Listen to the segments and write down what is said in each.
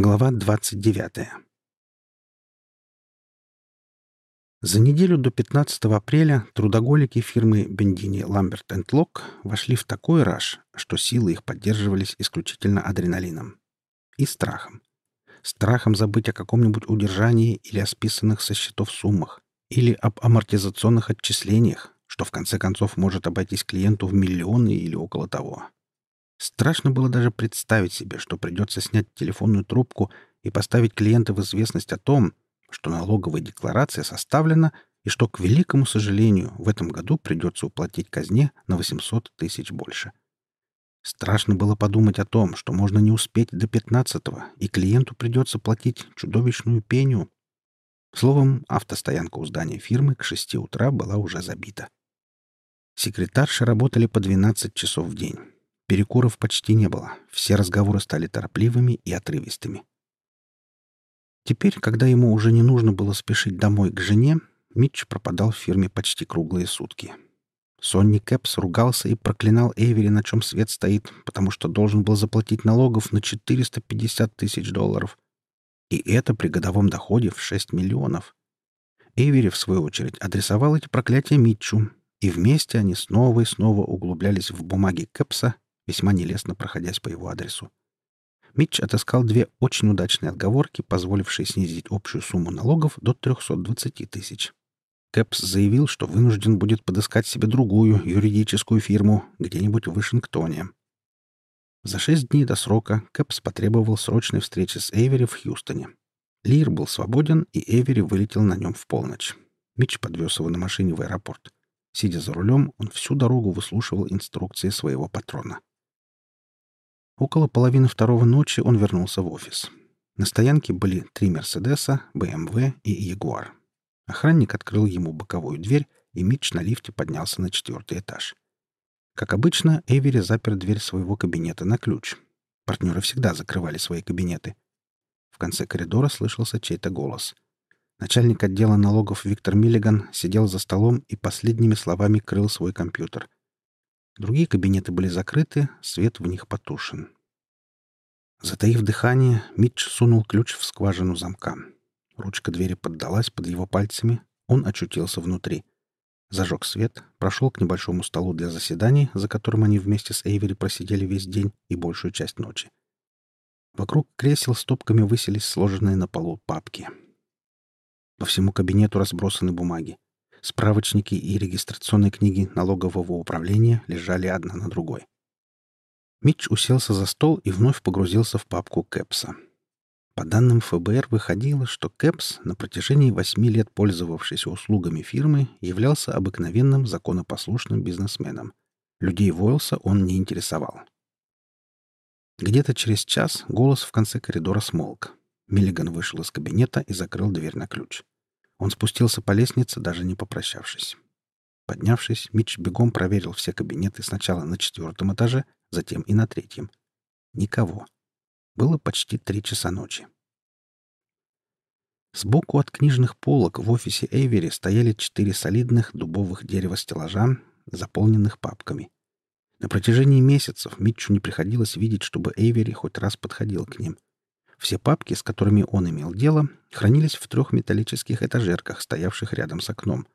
Глава 29. За неделю до 15 апреля трудоголики фирмы Бендини Ламберт энд Лок вошли в такой раж, что силы их поддерживались исключительно адреналином и страхом. Страхом забыть о каком-нибудь удержании или о списанных со счетов суммах, или об амортизационных отчислениях, что в конце концов может обойтись клиенту в миллионы или около того. Страшно было даже представить себе, что придется снять телефонную трубку и поставить клиента в известность о том, что налоговая декларация составлена и что, к великому сожалению, в этом году придется уплатить казне на 800 тысяч больше. Страшно было подумать о том, что можно не успеть до 15-го, и клиенту придется платить чудовищную пеню. Словом, автостоянка у здания фирмы к 6 утра была уже забита. Секретарши работали по 12 часов в день. Перекуров почти не было. Все разговоры стали торопливыми и отрывистыми. Теперь, когда ему уже не нужно было спешить домой к жене, Митч пропадал в фирме почти круглые сутки. Сонни Кэпс ругался и проклинал Эйвери, на чем свет стоит, потому что должен был заплатить налогов на 450 тысяч долларов. И это при годовом доходе в 6 миллионов. Эйвери, в свою очередь, адресовал эти проклятия Митчу, и вместе они снова и снова углублялись в бумаги Кэпса весьма нелестно проходясь по его адресу. Митч отыскал две очень удачные отговорки, позволившие снизить общую сумму налогов до 320 тысяч. Кэпс заявил, что вынужден будет подыскать себе другую юридическую фирму где-нибудь в Вашингтоне. За шесть дней до срока Кэпс потребовал срочной встречи с Эйвери в Хьюстоне. Лир был свободен, и Эйвери вылетел на нем в полночь. Митч подвез его на машине в аэропорт. Сидя за рулем, он всю дорогу выслушивал инструкции своего патрона. Около половины второго ночи он вернулся в офис. На стоянке были три «Мерседеса», «БМВ» и «Ягуар». Охранник открыл ему боковую дверь, и Митч на лифте поднялся на четвертый этаж. Как обычно, Эвери запер дверь своего кабинета на ключ. Партнеры всегда закрывали свои кабинеты. В конце коридора слышался чей-то голос. Начальник отдела налогов Виктор Миллиган сидел за столом и последними словами крыл свой компьютер — Другие кабинеты были закрыты, свет в них потушен. Затаив дыхание, Митч сунул ключ в скважину замка. Ручка двери поддалась под его пальцами, он очутился внутри. Зажег свет, прошел к небольшому столу для заседаний, за которым они вместе с Эйвери просидели весь день и большую часть ночи. Вокруг кресел стопками высились сложенные на полу папки. По всему кабинету разбросаны бумаги. Справочники и регистрационные книги налогового управления лежали одна на другой. Митч уселся за стол и вновь погрузился в папку Кэпса. По данным ФБР выходило, что Кэпс, на протяжении восьми лет пользовавшийся услугами фирмы, являлся обыкновенным законопослушным бизнесменом. Людей Войлса он не интересовал. Где-то через час голос в конце коридора смолк. Миллиган вышел из кабинета и закрыл дверь на ключ. Он спустился по лестнице, даже не попрощавшись. Поднявшись, Митч бегом проверил все кабинеты сначала на четвертом этаже, затем и на третьем. Никого. Было почти три часа ночи. Сбоку от книжных полок в офисе Эйвери стояли четыре солидных дубовых дерева стеллажа, заполненных папками. На протяжении месяцев Митчу не приходилось видеть, чтобы Эйвери хоть раз подходил к ним. Все папки, с которыми он имел дело, хранились в трех металлических этажерках, стоявших рядом с окном.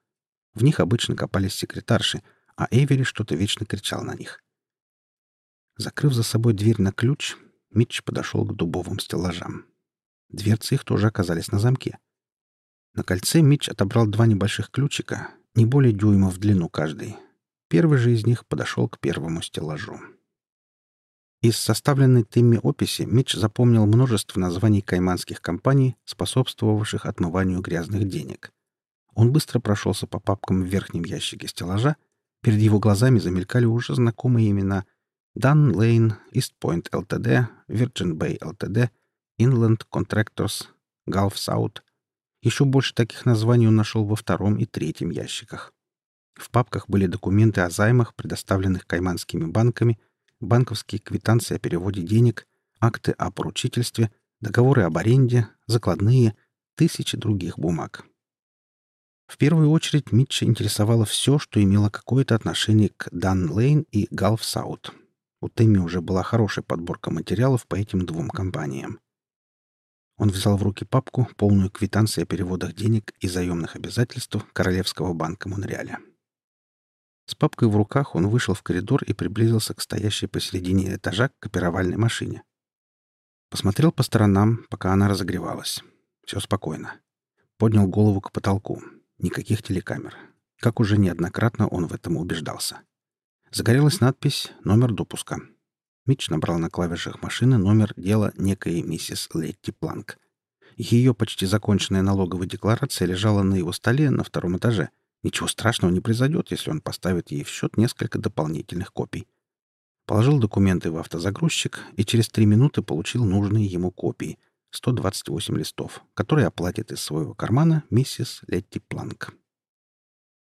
В них обычно копались секретарши, а Эйвери что-то вечно кричал на них. Закрыв за собой дверь на ключ, Митч подошел к дубовым стеллажам. Дверцы их тоже оказались на замке. На кольце Митч отобрал два небольших ключика, не более дюйма в длину каждый. Первый же из них подошел к первому стеллажу. Из составленной Тимми описи Митч запомнил множество названий кайманских компаний, способствовавших отмыванию грязных денег. Он быстро прошелся по папкам в верхнем ящике стеллажа. Перед его глазами замелькали уже знакомые имена Дан Лейн, East Point Ltd, Virgin Bay Ltd, Inland Contractors, Gulf South. Еще больше таких названий он нашел во втором и третьем ящиках. В папках были документы о займах, предоставленных кайманскими банками – банковские квитанции о переводе денег, акты о поручительстве, договоры об аренде, закладные, тысячи других бумаг. В первую очередь Митча интересовало все, что имело какое-то отношение к Дан Лейн и Галф Саут. У Тэмми уже была хорошая подборка материалов по этим двум компаниям. Он взял в руки папку, полную квитанции о переводах денег и заемных обязательств Королевского банка Монреаля. С папкой в руках он вышел в коридор и приблизился к стоящей посередине этажа копировальной машине. Посмотрел по сторонам, пока она разогревалась. Все спокойно. Поднял голову к потолку. Никаких телекамер. Как уже неоднократно он в этом убеждался. Загорелась надпись «Номер допуска». Митч набрал на клавишах машины номер дела некой миссис Летти Планк. Ее почти законченная налоговая декларация лежала на его столе на втором этаже. Ничего страшного не произойдет, если он поставит ей в счет несколько дополнительных копий. Положил документы в автозагрузчик и через три минуты получил нужные ему копии — 128 листов, которые оплатит из своего кармана миссис Летти Планк.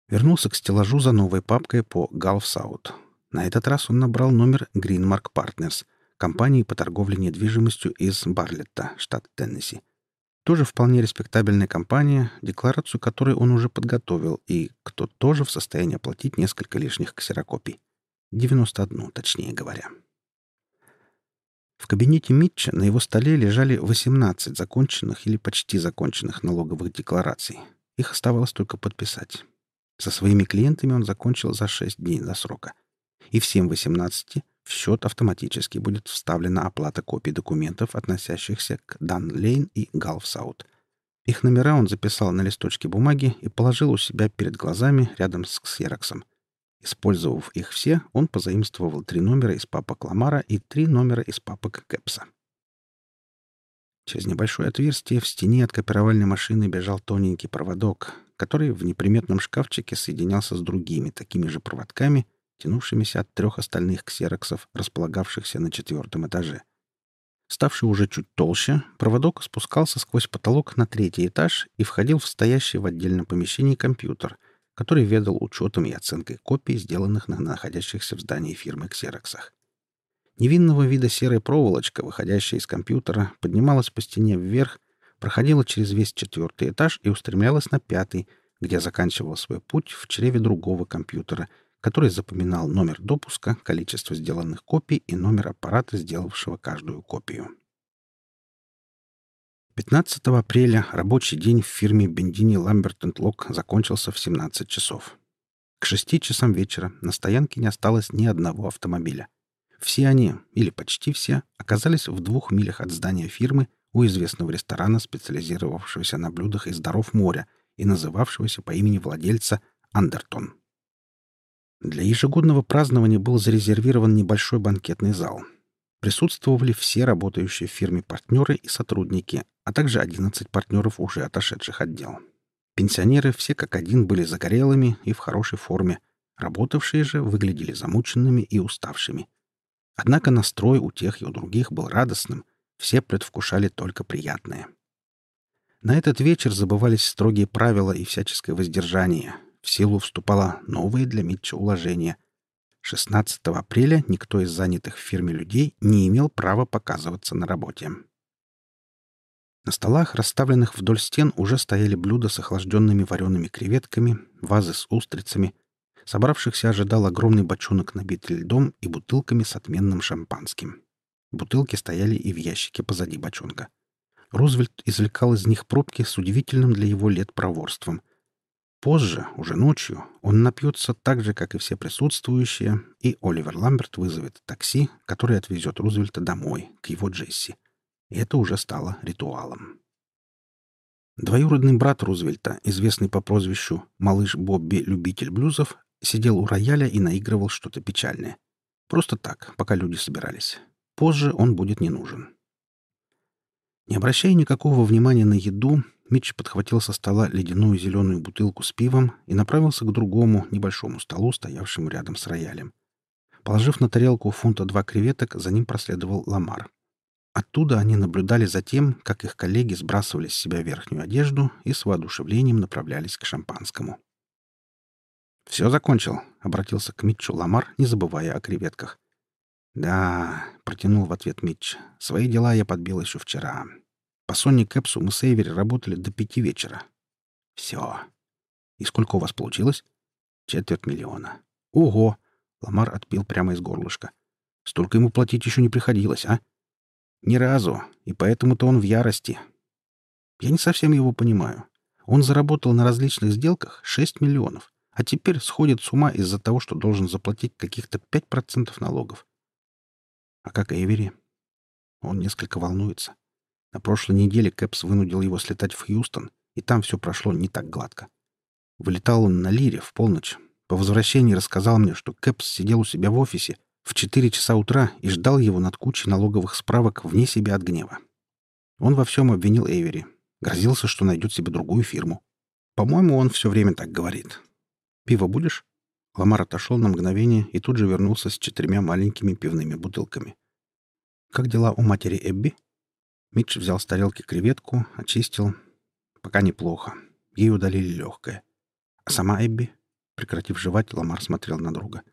Вернулся к стеллажу за новой папкой по South. На этот раз он набрал номер Greenmark Partners, компании по торговле недвижимостью из Барлетта, штат Теннесси. Тоже вполне респектабельная компания, декларацию которой он уже подготовил, и кто тоже в состоянии оплатить несколько лишних ксерокопий. 91, точнее говоря. В кабинете Митча на его столе лежали 18 законченных или почти законченных налоговых деклараций. Их оставалось только подписать. Со своими клиентами он закончил за 6 дней до срока. И всем 18 в счет автоматически будет вставлена оплата копий документов, относящихся к Дан Лейн и Галф Саут. Их номера он записал на листочке бумаги и положил у себя перед глазами рядом с ксероксом. Использовав их все, он позаимствовал три номера из папок Ламара и три номера из папок Кэпса. Через небольшое отверстие в стене от копировальной машины бежал тоненький проводок, который в неприметном шкафчике соединялся с другими такими же проводками, тянувшимися от трех остальных ксероксов, располагавшихся на четвертом этаже. Ставший уже чуть толще, проводок спускался сквозь потолок на третий этаж и входил в стоящий в отдельном помещении компьютер — который ведал учетом и оценкой копий, сделанных на находящихся в здании фирмы ксероксах. Невинного вида серая проволочка, выходящая из компьютера, поднималась по стене вверх, проходила через весь четвертый этаж и устремлялась на пятый, где заканчивал свой путь в чреве другого компьютера, который запоминал номер допуска, количество сделанных копий и номер аппарата, сделавшего каждую копию. 15 апреля рабочий день в фирме Бендини Ламберт Лок закончился в 17 часов. К 6 часам вечера на стоянке не осталось ни одного автомобиля. Все они, или почти все, оказались в двух милях от здания фирмы у известного ресторана, специализировавшегося на блюдах из даров моря и называвшегося по имени владельца Андертон. Для ежегодного празднования был зарезервирован небольшой банкетный зал — Присутствовали все работающие в фирме партнеры и сотрудники, а также 11 партнеров, уже отошедших от дел. Пенсионеры все как один были загорелыми и в хорошей форме. Работавшие же выглядели замученными и уставшими. Однако настрой у тех и у других был радостным. Все предвкушали только приятное. На этот вечер забывались строгие правила и всяческое воздержание. В силу вступало новое для Митча уложение, 16 апреля никто из занятых в фирме людей не имел права показываться на работе. На столах, расставленных вдоль стен, уже стояли блюда с охлажденными вареными креветками, вазы с устрицами. Собравшихся ожидал огромный бочонок, набитый льдом и бутылками с отменным шампанским. Бутылки стояли и в ящике позади бочонка. Рузвельт извлекал из них пробки с удивительным для его лет проворством — Позже, уже ночью, он напьется так же, как и все присутствующие, и Оливер Ламберт вызовет такси, которое отвезет Рузвельта домой, к его Джесси. И это уже стало ритуалом. Двоюродный брат Рузвельта, известный по прозвищу «Малыш Бобби, любитель блюзов», сидел у рояля и наигрывал что-то печальное. Просто так, пока люди собирались. Позже он будет не нужен. Не обращая никакого внимания на еду, Митч подхватил со стола ледяную зеленую бутылку с пивом и направился к другому небольшому столу, стоявшему рядом с роялем. Положив на тарелку фунта два креветок, за ним проследовал Ламар. Оттуда они наблюдали за тем, как их коллеги сбрасывали с себя верхнюю одежду и с воодушевлением направлялись к шампанскому. «Все закончил», — обратился к Митчу Ламар, не забывая о креветках. «Да», — протянул в ответ Митч, — «свои дела я подбил еще вчера. По Сонни Кэпсу мы с Эйвери работали до пяти вечера. Все. И сколько у вас получилось? Четверть миллиона. Ого! Ламар отпил прямо из горлышка. Столько ему платить еще не приходилось, а? Ни разу. И поэтому-то он в ярости. Я не совсем его понимаю. Он заработал на различных сделках 6 миллионов, а теперь сходит с ума из-за того, что должен заплатить каких-то 5% налогов. А как Эйвери? Он несколько волнуется. На прошлой неделе Кэпс вынудил его слетать в Хьюстон, и там все прошло не так гладко. Вылетал он на Лире в полночь. По возвращении рассказал мне, что Кэпс сидел у себя в офисе в 4 часа утра и ждал его над кучей налоговых справок вне себя от гнева. Он во всем обвинил Эйвери, Грозился, что найдет себе другую фирму. По-моему, он все время так говорит. «Пиво будешь?» Ламар отошел на мгновение и тут же вернулся с четырьмя маленькими пивными бутылками. «Как дела у матери Эбби?» Митч взял с тарелки креветку, очистил. «Пока неплохо. Ей удалили легкое. А сама Эбби?» Прекратив жевать, Ламар смотрел на друга.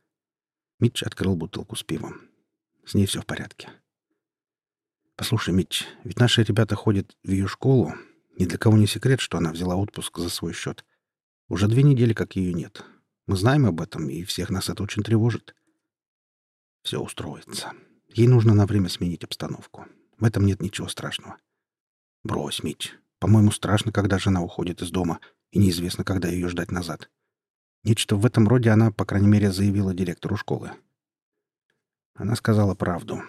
Митч открыл бутылку с пивом. «С ней все в порядке». «Послушай, Митч, ведь наши ребята ходят в ее школу, ни для кого не секрет, что она взяла отпуск за свой счет. Уже две недели, как ее нет. Мы знаем об этом, и всех нас это очень тревожит. Все устроится. Ей нужно на время сменить обстановку. В этом нет ничего страшного. Брось, Мич. По-моему, страшно, когда жена уходит из дома, и неизвестно, когда ее ждать назад. Нечто в этом роде она, по крайней мере, заявила директору школы. Она сказала правду.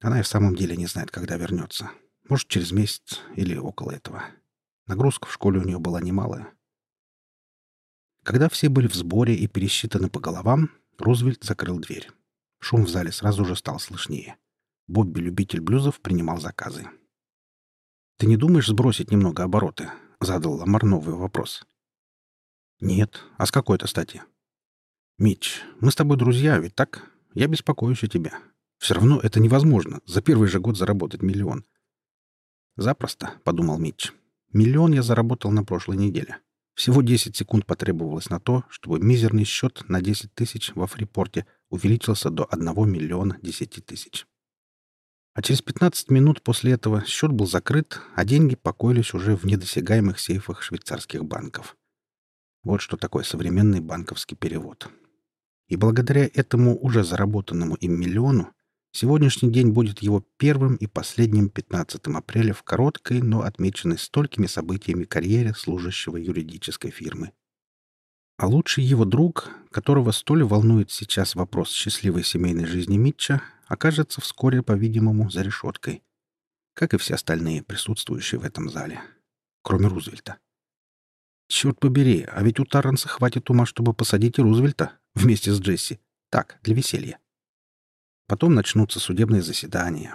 Она и в самом деле не знает, когда вернется. Может, через месяц или около этого. Нагрузка в школе у нее была немалая. Когда все были в сборе и пересчитаны по головам, Рузвельт закрыл дверь. Шум в зале сразу же стал слышнее. Бобби, любитель блюзов, принимал заказы. «Ты не думаешь сбросить немного обороты?» — задал Ламар новый вопрос. «Нет. А с какой-то стати?» «Митч, мы с тобой друзья, ведь так? Я беспокоюсь о тебе. Все равно это невозможно за первый же год заработать миллион». «Запросто», — подумал Митч. Миллион я заработал на прошлой неделе. Всего 10 секунд потребовалось на то, чтобы мизерный счет на 10 тысяч во фрипорте увеличился до 1 миллиона 10 тысяч. А через 15 минут после этого счет был закрыт, а деньги покоились уже в недосягаемых сейфах швейцарских банков. Вот что такое современный банковский перевод. И благодаря этому уже заработанному им миллиону Сегодняшний день будет его первым и последним 15 апреля в короткой, но отмеченной столькими событиями карьере служащего юридической фирмы. А лучший его друг, которого столь волнует сейчас вопрос счастливой семейной жизни Митча, окажется вскоре, по-видимому, за решеткой. Как и все остальные, присутствующие в этом зале. Кроме Рузвельта. Черт побери, а ведь у Тарренса хватит ума, чтобы посадить и Рузвельта вместе с Джесси. Так, для веселья. Потом начнутся судебные заседания.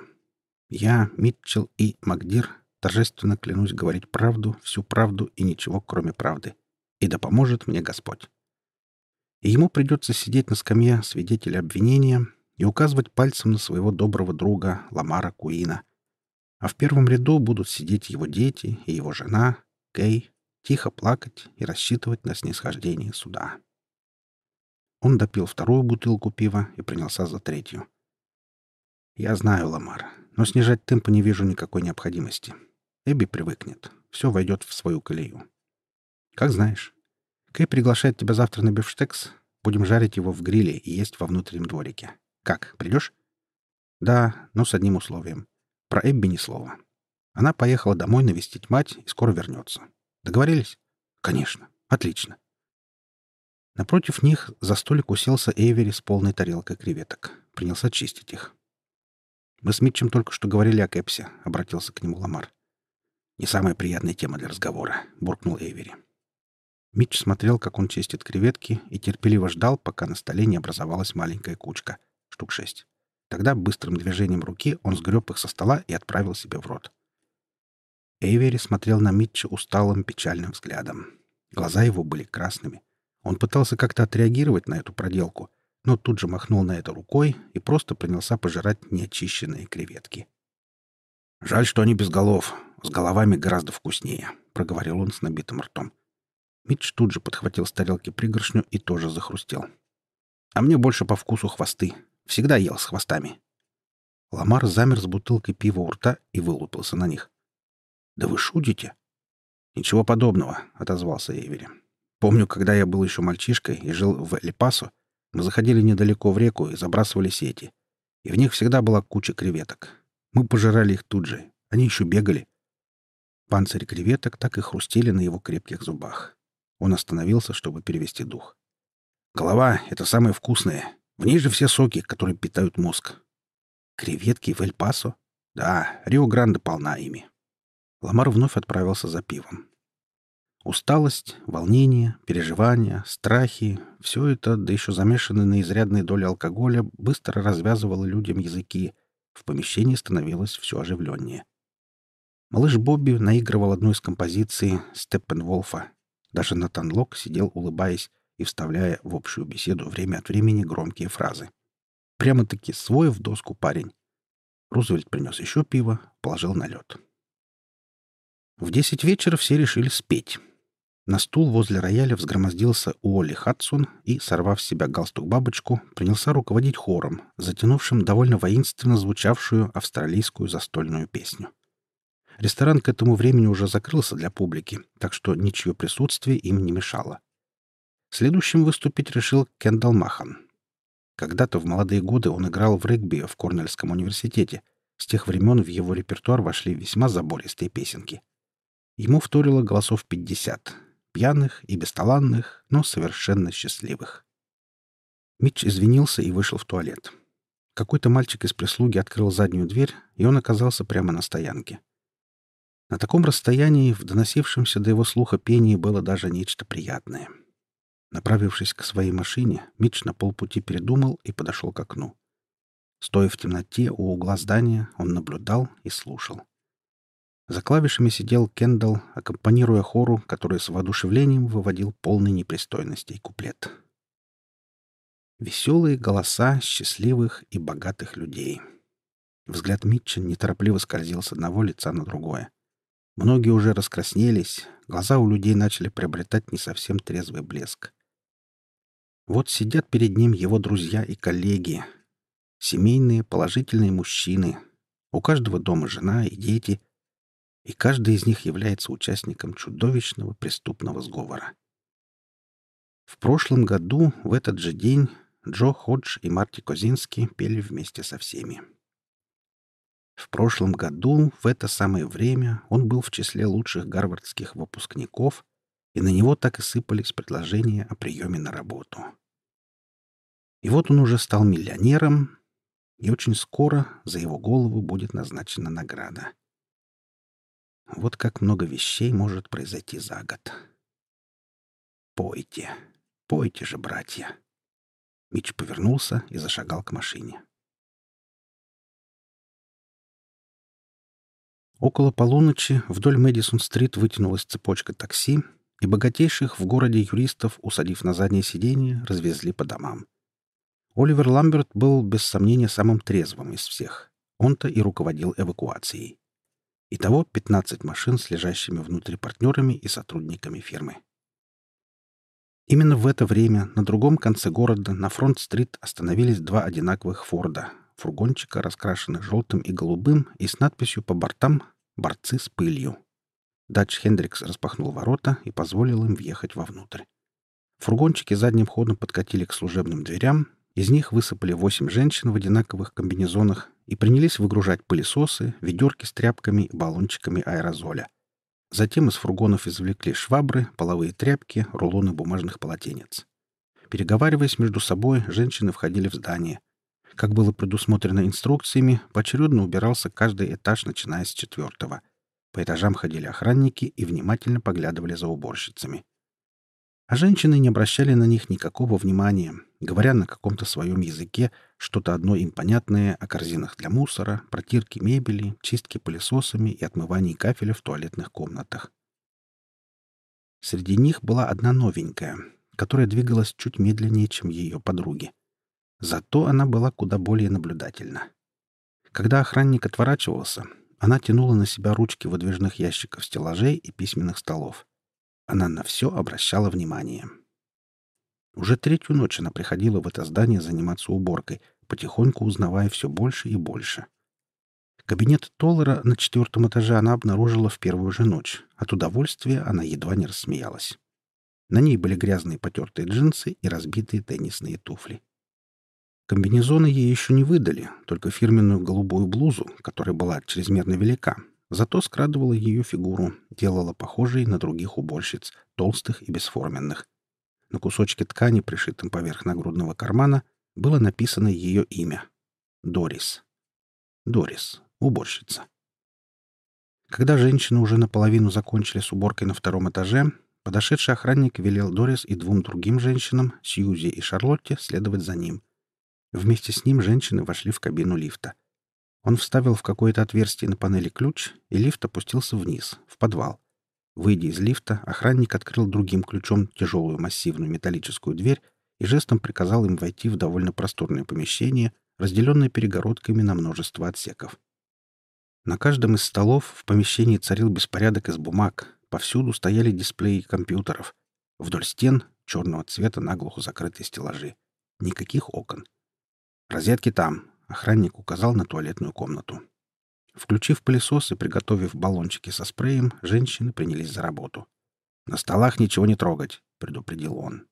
Я, Митчелл и Макдир торжественно клянусь говорить правду, всю правду и ничего, кроме правды. И да поможет мне Господь. И ему придется сидеть на скамье свидетеля обвинения и указывать пальцем на своего доброго друга Ламара Куина. А в первом ряду будут сидеть его дети и его жена, Кей, тихо плакать и рассчитывать на снисхождение суда. Он допил вторую бутылку пива и принялся за третью. «Я знаю, Ламар, но снижать темпы не вижу никакой необходимости. Эбби привыкнет. Все войдет в свою колею. Как знаешь. Кэй приглашает тебя завтра на бифштекс. Будем жарить его в гриле и есть во внутреннем дворике. Как, придешь?» «Да, но с одним условием. Про Эбби ни слова. Она поехала домой навестить мать и скоро вернется. Договорились?» «Конечно. Отлично». Напротив них за столик уселся Эйвери с полной тарелкой креветок. Принялся чистить их. «Мы с Митчем только что говорили о Кэпсе», — обратился к нему Ламар. «Не самая приятная тема для разговора», — буркнул Эйвери. Митч смотрел, как он чистит креветки, и терпеливо ждал, пока на столе не образовалась маленькая кучка, штук шесть. Тогда быстрым движением руки он сгреб их со стола и отправил себе в рот. Эйвери смотрел на Митча усталым, печальным взглядом. Глаза его были красными. Он пытался как-то отреагировать на эту проделку — но тут же махнул на это рукой и просто принялся пожирать неочищенные креветки. «Жаль, что они без голов. С головами гораздо вкуснее», — проговорил он с набитым ртом. Митч тут же подхватил с тарелки пригоршню и тоже захрустел. «А мне больше по вкусу хвосты. Всегда ел с хвостами». Ламар замер с бутылкой пива у рта и вылупился на них. «Да вы шутите?» «Ничего подобного», — отозвался Эвери. «Помню, когда я был еще мальчишкой и жил в Элипасо, мы заходили недалеко в реку и забрасывали сети. И в них всегда была куча креветок. Мы пожирали их тут же. Они еще бегали. Панцирь креветок так и хрустели на его крепких зубах. Он остановился, чтобы перевести дух. «Голова — это самое вкусное. В же все соки, которые питают мозг». «Креветки в Эль-Пасо?» «Да, Рио-Гранде полна ими». Ламар вновь отправился за пивом. Усталость, волнение, переживания, страхи — все это, да еще замешанное на изрядной доле алкоголя, быстро развязывало людям языки. В помещении становилось все оживленнее. Малыш Бобби наигрывал одну из композиций Степпенволфа. Даже Натан Лок сидел, улыбаясь и вставляя в общую беседу время от времени громкие фразы. Прямо-таки свой в доску парень. Рузвельт принес еще пиво, положил на лед. В десять вечера все решили спеть. На стул возле рояля взгромоздился Уолли Хадсон и, сорвав с себя галстук-бабочку, принялся руководить хором, затянувшим довольно воинственно звучавшую австралийскую застольную песню. Ресторан к этому времени уже закрылся для публики, так что ничье присутствие им не мешало. Следующим выступить решил Кендалл Махан. Когда-то в молодые годы он играл в регби в Корнельском университете. С тех времен в его репертуар вошли весьма забористые песенки. Ему вторило голосов пятьдесят, Пьяных и бесталанных, но совершенно счастливых. Митч извинился и вышел в туалет. Какой-то мальчик из прислуги открыл заднюю дверь, и он оказался прямо на стоянке. На таком расстоянии в доносившемся до его слуха пении было даже нечто приятное. Направившись к своей машине, Митч на полпути передумал и подошел к окну. Стоя в темноте у угла здания, он наблюдал и слушал. За клавишами сидел Кендалл, аккомпанируя хору, который с воодушевлением выводил полный непристойностей куплет. Веселые голоса счастливых и богатых людей. Взгляд Митча неторопливо скользил с одного лица на другое. Многие уже раскраснелись, глаза у людей начали приобретать не совсем трезвый блеск. Вот сидят перед ним его друзья и коллеги. Семейные, положительные мужчины. У каждого дома жена и дети — и каждый из них является участником чудовищного преступного сговора. В прошлом году, в этот же день, Джо Ходж и Марти Козинский пели вместе со всеми. В прошлом году, в это самое время, он был в числе лучших гарвардских выпускников, и на него так и сыпались предложения о приеме на работу. И вот он уже стал миллионером, и очень скоро за его голову будет назначена награда. Вот как много вещей может произойти за год. Пойте, пойте же, братья. Мич повернулся и зашагал к машине. Около полуночи вдоль Мэдисон-стрит вытянулась цепочка такси, и богатейших в городе юристов, усадив на заднее сиденье, развезли по домам. Оливер Ламберт был, без сомнения, самым трезвым из всех. Он-то и руководил эвакуацией. Итого 15 машин с лежащими внутри партнерами и сотрудниками фирмы. Именно в это время на другом конце города на Фронт-стрит остановились два одинаковых «Форда» — фургончика, раскрашенных желтым и голубым, и с надписью по бортам «Борцы с пылью». Дач Хендрикс распахнул ворота и позволил им въехать вовнутрь. Фургончики задним ходом подкатили к служебным дверям, из них высыпали восемь женщин в одинаковых комбинезонах и принялись выгружать пылесосы, ведерки с тряпками и баллончиками аэрозоля. Затем из фургонов извлекли швабры, половые тряпки, рулоны бумажных полотенец. Переговариваясь между собой, женщины входили в здание. Как было предусмотрено инструкциями, поочередно убирался каждый этаж, начиная с четвертого. По этажам ходили охранники и внимательно поглядывали за уборщицами. А женщины не обращали на них никакого внимания, говоря на каком-то своем языке что-то одно им понятное о корзинах для мусора, протирке мебели, чистке пылесосами и отмывании кафеля в туалетных комнатах. Среди них была одна новенькая, которая двигалась чуть медленнее, чем ее подруги. Зато она была куда более наблюдательна. Когда охранник отворачивался, она тянула на себя ручки выдвижных ящиков стеллажей и письменных столов. Она на все обращала внимание. Уже третью ночь она приходила в это здание заниматься уборкой, потихоньку узнавая все больше и больше. Кабинет Толлера на четвертом этаже она обнаружила в первую же ночь. От удовольствия она едва не рассмеялась. На ней были грязные потертые джинсы и разбитые теннисные туфли. Комбинезоны ей еще не выдали, только фирменную голубую блузу, которая была чрезмерно велика, зато скрадывала ее фигуру, делала похожей на других уборщиц, толстых и бесформенных. На кусочке ткани, пришитом поверх нагрудного кармана, было написано ее имя — Дорис. Дорис, уборщица. Когда женщины уже наполовину закончили с уборкой на втором этаже, подошедший охранник велел Дорис и двум другим женщинам, Сьюзи и Шарлотте, следовать за ним. Вместе с ним женщины вошли в кабину лифта. Он вставил в какое-то отверстие на панели ключ, и лифт опустился вниз, в подвал. Выйдя из лифта, охранник открыл другим ключом тяжелую массивную металлическую дверь и жестом приказал им войти в довольно просторное помещение, разделенное перегородками на множество отсеков. На каждом из столов в помещении царил беспорядок из бумаг, повсюду стояли дисплеи компьютеров. Вдоль стен черного цвета наглухо закрытые стеллажи. Никаких окон. «Розетки там», — охранник указал на туалетную комнату. Включив пылесос и приготовив баллончики со спреем, женщины принялись за работу. «На столах ничего не трогать», — предупредил он.